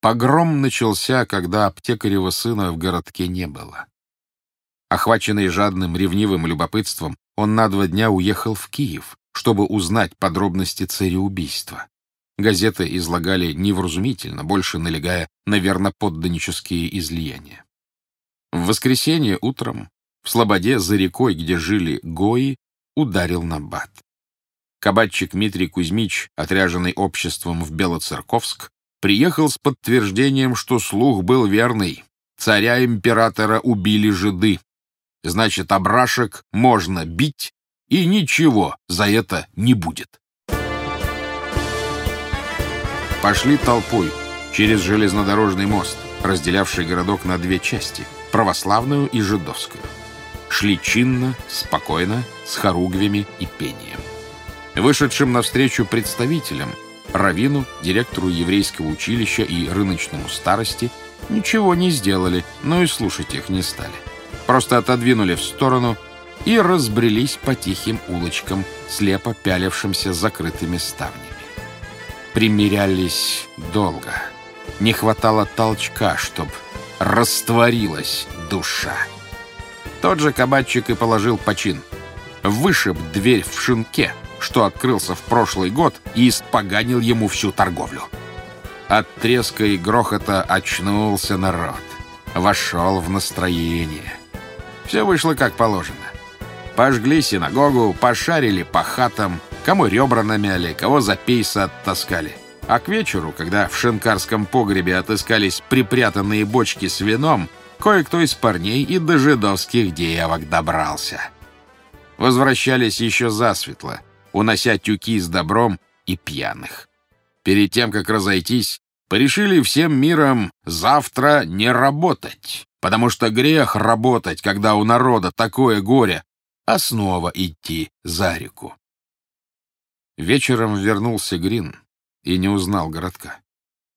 Погром начался, когда аптекарева сына в городке не было. Охваченный жадным, ревнивым любопытством, он на два дня уехал в Киев, чтобы узнать подробности цареубийства. Газеты излагали невразумительно, больше налегая на верноподданнические излияния. В воскресенье утром в Слободе за рекой, где жили гои, ударил набат. Кабатчик Дмитрий Кузьмич, отряженный обществом в Белоцерковск, приехал с подтверждением, что слух был верный. Царя-императора убили жиды. Значит, обрашек можно бить, и ничего за это не будет. Пошли толпой через железнодорожный мост, разделявший городок на две части — православную и жидовскую. Шли чинно, спокойно, с хоругвями и пением. Вышедшим навстречу представителям, равину, директору еврейского училища и рыночному старости, ничего не сделали, но и слушать их не стали. Просто отодвинули в сторону и разбрелись по тихим улочкам, слепо пялившимся закрытыми ставнями. Примерялись долго. Не хватало толчка, чтоб растворилась душа. Тот же кабачик и положил почин. Вышиб дверь в шинке — что открылся в прошлый год, и испоганил ему всю торговлю. От треска и грохота очнулся народ. Вошел в настроение. Все вышло как положено. Пожгли синагогу, пошарили по хатам, кому ребра намяли, кого за пейса оттаскали. А к вечеру, когда в шинкарском погребе отыскались припрятанные бочки с вином, кое-кто из парней и до жидовских девок добрался. Возвращались еще засветло, унося тюки с добром и пьяных. Перед тем, как разойтись, порешили всем миром завтра не работать, потому что грех работать, когда у народа такое горе, а снова идти за реку. Вечером вернулся Грин и не узнал городка.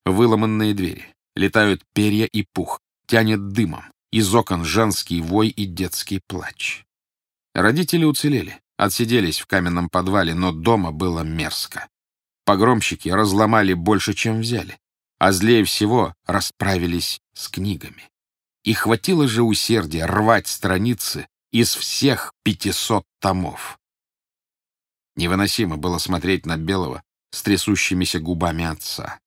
Выломанные двери, летают перья и пух, тянет дымом, из окон женский вой и детский плач. Родители уцелели. Отсиделись в каменном подвале, но дома было мерзко. Погромщики разломали больше, чем взяли, а злее всего расправились с книгами. И хватило же усердия рвать страницы из всех пятисот томов. Невыносимо было смотреть на Белого с трясущимися губами отца.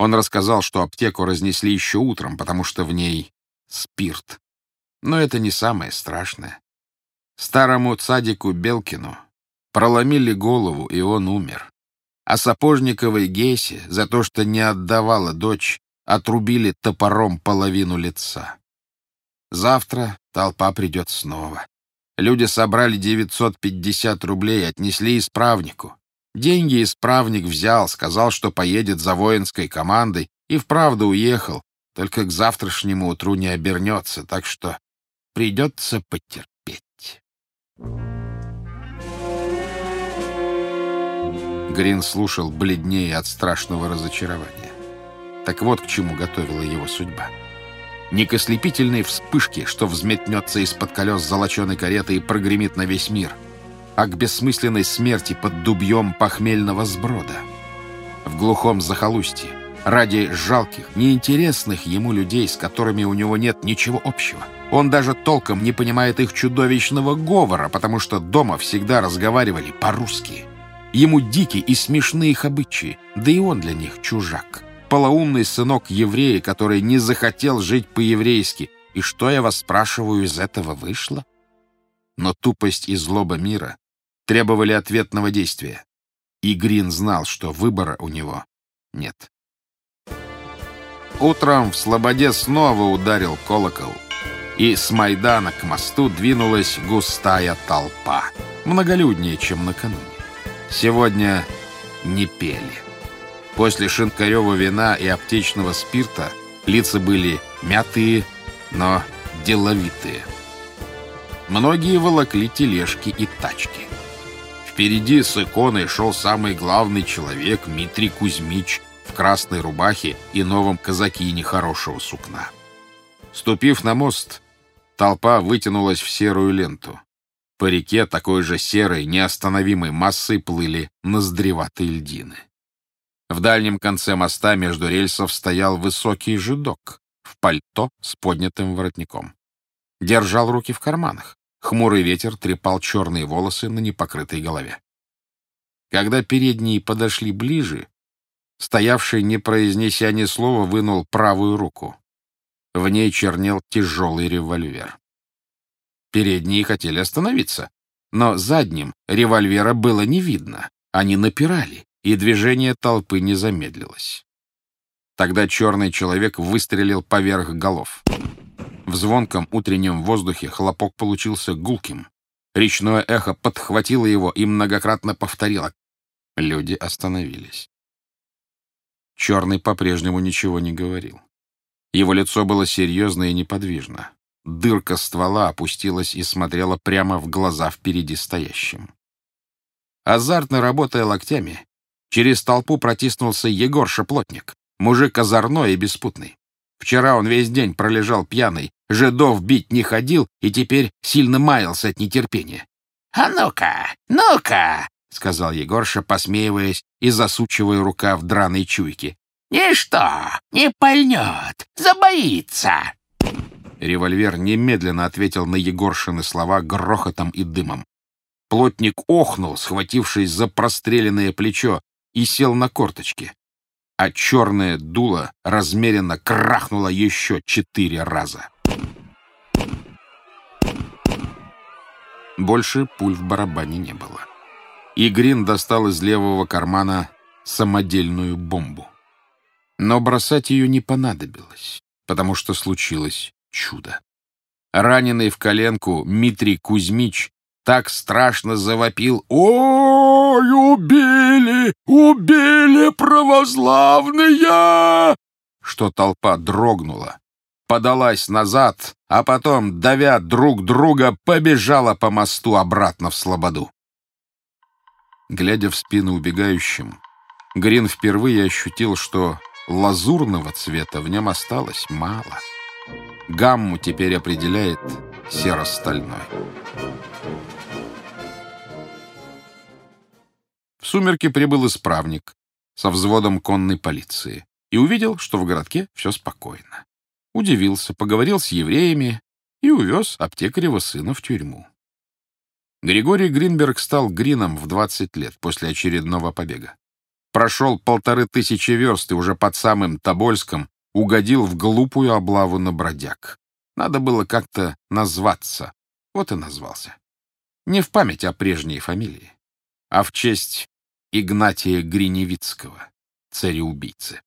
Он рассказал, что аптеку разнесли еще утром, потому что в ней спирт. Но это не самое страшное. Старому цадику Белкину проломили голову, и он умер. А Сапожниковой Гейсе за то, что не отдавала дочь, отрубили топором половину лица. Завтра толпа придет снова. Люди собрали 950 рублей, отнесли исправнику. Деньги исправник взял, сказал, что поедет за воинской командой, и вправду уехал, только к завтрашнему утру не обернется, так что придется потерпеть. Грин слушал бледнее от страшного разочарования. Так вот к чему готовила его судьба. Не к ослепительной вспышке, что взметнется из-под колес золоченой кареты и прогремит на весь мир, а к бессмысленной смерти под дубьем похмельного сброда. В глухом захолустье, ради жалких, неинтересных ему людей, с которыми у него нет ничего общего. Он даже толком не понимает их чудовищного говора, потому что дома всегда разговаривали по-русски. Ему дикие и смешные их обычаи, да и он для них чужак. Полоумный сынок еврея, который не захотел жить по-еврейски. И что, я вас спрашиваю, из этого вышло? Но тупость и злоба мира требовали ответного действия. И Грин знал, что выбора у него нет. Утром в Слободе снова ударил колокол — и с Майдана к мосту двинулась густая толпа, многолюднее, чем накануне. Сегодня не пели. После шинкарева вина и аптечного спирта лица были мятые, но деловитые. Многие волокли тележки и тачки. Впереди с иконой шел самый главный человек Митрий Кузьмич в красной рубахе и новом казакине хорошего сукна. Ступив на мост, Толпа вытянулась в серую ленту. По реке такой же серой, неостановимой массы плыли ноздреватые льдины. В дальнем конце моста между рельсов стоял высокий жидок в пальто с поднятым воротником. Держал руки в карманах. Хмурый ветер трепал черные волосы на непокрытой голове. Когда передние подошли ближе, стоявший, не произнеся ни слова, вынул правую руку. В ней чернел тяжелый револьвер. Передние хотели остановиться, но задним револьвера было не видно. Они напирали, и движение толпы не замедлилось. Тогда черный человек выстрелил поверх голов. В звонком утреннем воздухе хлопок получился гулким. Речное эхо подхватило его и многократно повторило. Люди остановились. Черный по-прежнему ничего не говорил. Его лицо было серьезно и неподвижно. Дырка ствола опустилась и смотрела прямо в глаза впереди стоящим. Азартно работая локтями, через толпу протиснулся Егор Шеплотник, мужик озорной и беспутный. Вчера он весь день пролежал пьяный, жидов бить не ходил и теперь сильно маялся от нетерпения. — А ну-ка, ну-ка! — сказал Егорша, посмеиваясь и засучивая рука в драной чуйке. — Ничто, не пальнет, забоится! Револьвер немедленно ответил на Егоршины слова грохотом и дымом. Плотник охнул, схватившись за простреленное плечо, и сел на корточки. А черное дуло размеренно крахнуло еще четыре раза. Больше пуль в барабане не было. Игрин достал из левого кармана самодельную бомбу. Но бросать ее не понадобилось, потому что случилось чудо. Раненый в коленку Митрий Кузьмич так страшно завопил «Ой, убили! Убили православные!» что толпа дрогнула, подалась назад, а потом, давя друг друга, побежала по мосту обратно в Слободу. Глядя в спину убегающим, Грин впервые ощутил, что лазурного цвета в нем осталось мало. Гамму теперь определяет серо-стальной. В сумерки прибыл исправник со взводом конной полиции и увидел, что в городке все спокойно. Удивился, поговорил с евреями и увез аптекарева сына в тюрьму. Григорий Гринберг стал Грином в 20 лет после очередного побега. Прошел полторы тысячи верст и уже под самым Тобольском угодил в глупую облаву на бродяг. Надо было как-то назваться. Вот и назвался. Не в память о прежней фамилии, а в честь Игнатия Гриневицкого, цареубийцы.